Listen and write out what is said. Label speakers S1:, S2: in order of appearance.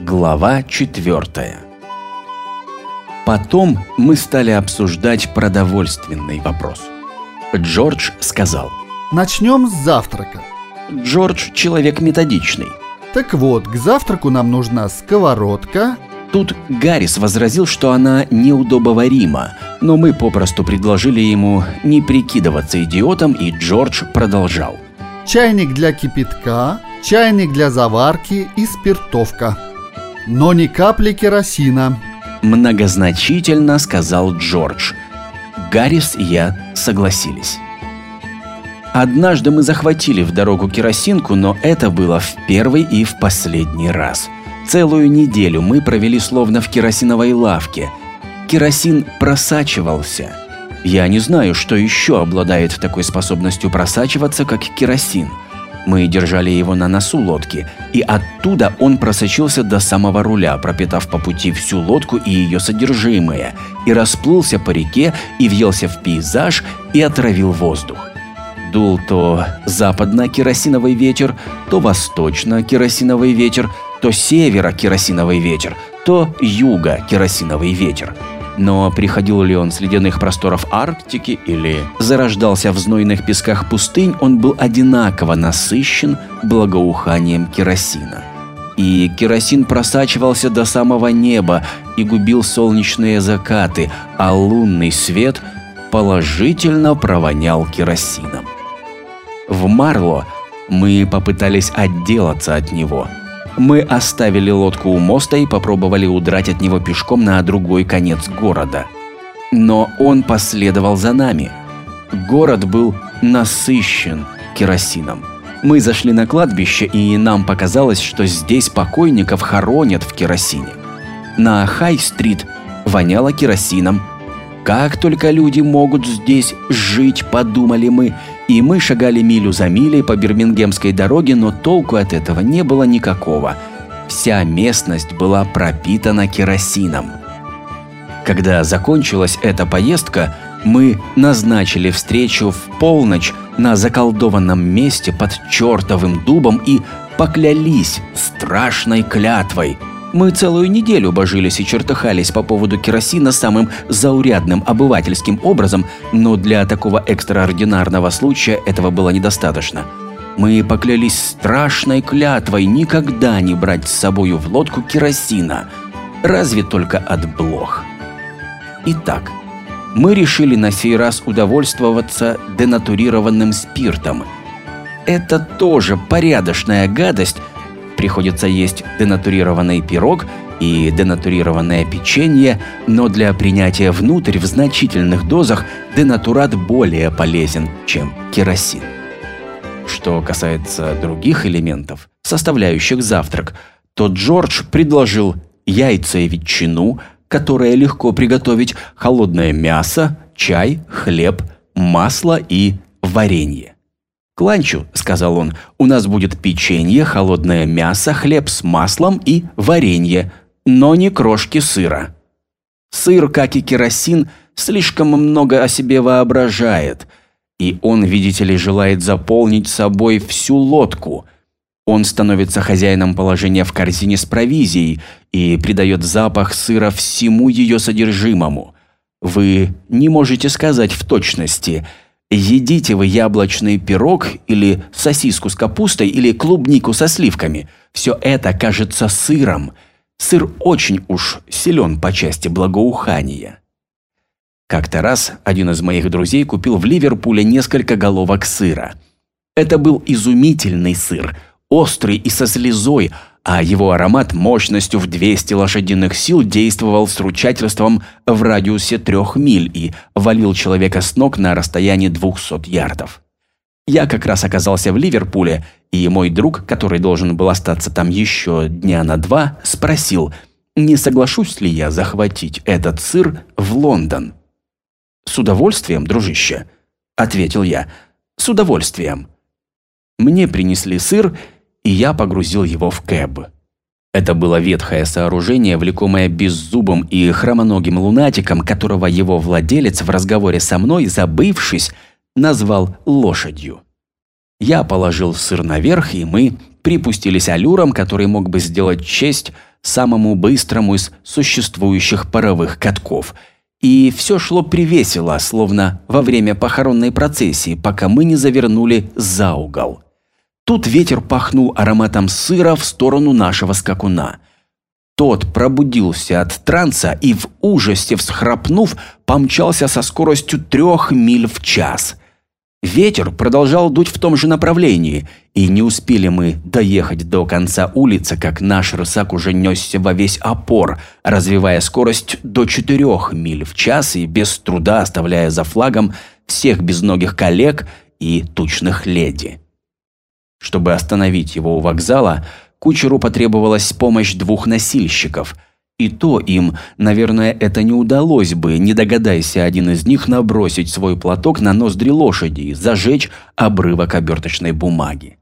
S1: Глава 4 Потом мы стали обсуждать продовольственный вопрос. Джордж сказал.
S2: Начнем с завтрака.
S1: Джордж человек методичный.
S2: Так вот, к завтраку нам нужна сковородка.
S1: Тут Гаррис возразил, что она неудобоварима, но мы попросту предложили ему не прикидываться идиотом, и Джордж продолжал.
S2: Чайник для кипятка, чайник для заварки и спиртовка. Но ни капли керосина.
S1: Многозначительно сказал Джордж. Гаррис и я согласились. Однажды мы захватили в дорогу керосинку, но это было в первый и в последний раз. Целую неделю мы провели словно в керосиновой лавке. Керосин просачивался. Я не знаю, что еще обладает такой способностью просачиваться, как керосин – мы держали его на носу лодки, и оттуда он просочился до самого руля, пропитав по пути всю лодку и ее содержимое, и расплылся по реке, и въелся в пейзаж, и отравил воздух. Дул то западно-керосиновый ветер, то восточно-керосиновый ветер, то северо-керосиновый ветер, то юго-керосиновый ветер – но приходил ли он с ледяных просторов Арктики или зарождался в знойных песках пустынь, он был одинаково насыщен благоуханием керосина. И керосин просачивался до самого неба и губил солнечные закаты, а лунный свет положительно провонял керосином. В Марло мы попытались отделаться от него – мы оставили лодку у моста и попробовали удрать от него пешком на другой конец города. Но он последовал за нами. Город был насыщен керосином. Мы зашли на кладбище, и нам показалось, что здесь покойников хоронят в керосине. На Хай-стрит воняло керосином. Как только люди могут здесь жить, подумали мы, и мы шагали милю за милей по Бирмингемской дороге, но толку от этого не было никакого. Вся местность была пропитана керосином. Когда закончилась эта поездка, мы назначили встречу в полночь на заколдованном месте под чертовым дубом и поклялись страшной клятвой – мы целую неделю божились и чертыхались по поводу керосина самым заурядным обывательским образом, но для такого экстраординарного случая этого было недостаточно. Мы поклялись страшной клятвой никогда не брать с собою в лодку керосина, разве только от блох. Итак, мы решили на сей раз удовольствоваться денатурированным спиртом. Это тоже порядочная гадость – приходится есть денатурированный пирог и денатурированное печенье, но для принятия внутрь в значительных дозах денатурат более полезен, чем керосин. Что касается других элементов, составляющих завтрак, то Джордж предложил яйца и ветчину, которое легко приготовить, холодное мясо, чай, хлеб, масло и варенье. «К ланчу», — сказал он, — «у нас будет печенье, холодное мясо, хлеб с маслом и варенье, но не крошки сыра». Сыр, как и керосин, слишком много о себе воображает, и он, видите ли, желает заполнить собой всю лодку. Он становится хозяином положения в корзине с провизией и придает запах сыра всему ее содержимому. Вы не можете сказать в точности – Едите вы яблочный пирог или сосиску с капустой или клубнику со сливками. Все это кажется сыром. Сыр очень уж силен по части благоухания. Как-то раз один из моих друзей купил в Ливерпуле несколько головок сыра. Это был изумительный сыр, острый и со слезой, а его аромат мощностью в 200 лошадиных сил действовал с ручательством в радиусе трех миль и валил человека с ног на расстоянии 200 ярдов. Я как раз оказался в Ливерпуле, и мой друг, который должен был остаться там еще дня на два, спросил, не соглашусь ли я захватить этот сыр в Лондон. «С удовольствием, дружище», — ответил я, — «с удовольствием». Мне принесли сыр, и я погрузил его в кэб. Это было ветхое сооружение, влекомое беззубым и хромоногим лунатиком, которого его владелец в разговоре со мной, забывшись, назвал лошадью. Я положил сыр наверх, и мы припустились аллюром, который мог бы сделать честь самому быстрому из существующих паровых катков. И все шло привесело, словно во время похоронной процессии, пока мы не завернули за угол. Тут ветер пахнул ароматом сыра в сторону нашего скакуна. Тот пробудился от транса и в ужасе всхрапнув, помчался со скоростью трех миль в час – Ветер продолжал дуть в том же направлении, и не успели мы доехать до конца улицы, как наш рысак уже несся во весь опор, развивая скорость до 4 миль в час и без труда оставляя за флагом всех безногих коллег и тучных леди. Чтобы остановить его у вокзала, кучеру потребовалась помощь двух носильщиков – и то им, наверное, это не удалось бы, не догадайся один из них набросить свой платок на ноздри лошади и зажечь обрывок оберточной бумаги.